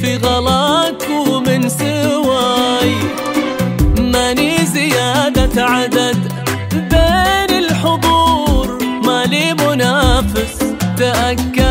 في غلاك ومن سواي. ماني زيادة عدد بين الحضور. مالي منافس تأكد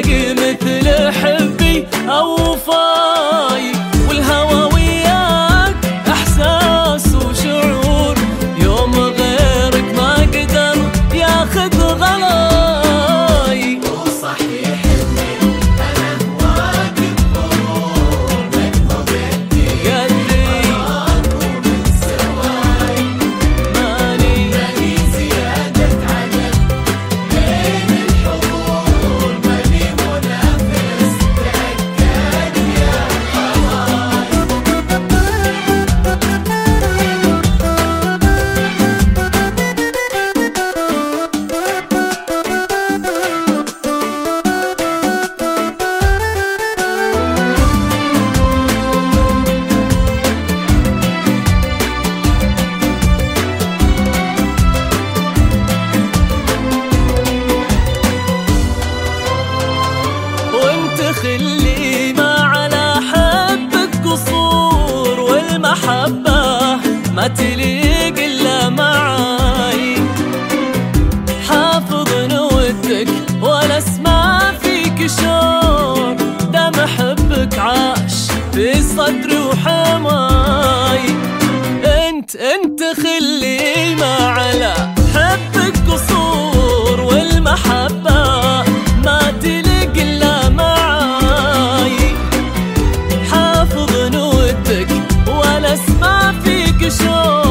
تلاقي مثل حبي أو وفاي خلي ما على حبك قصور والمحبة ما تليق إلا معاي. حافظ ولا أسمع فيك شوق. حبك عاش في صدري وحماي. انت أنت خلي على اسمع فيك شوق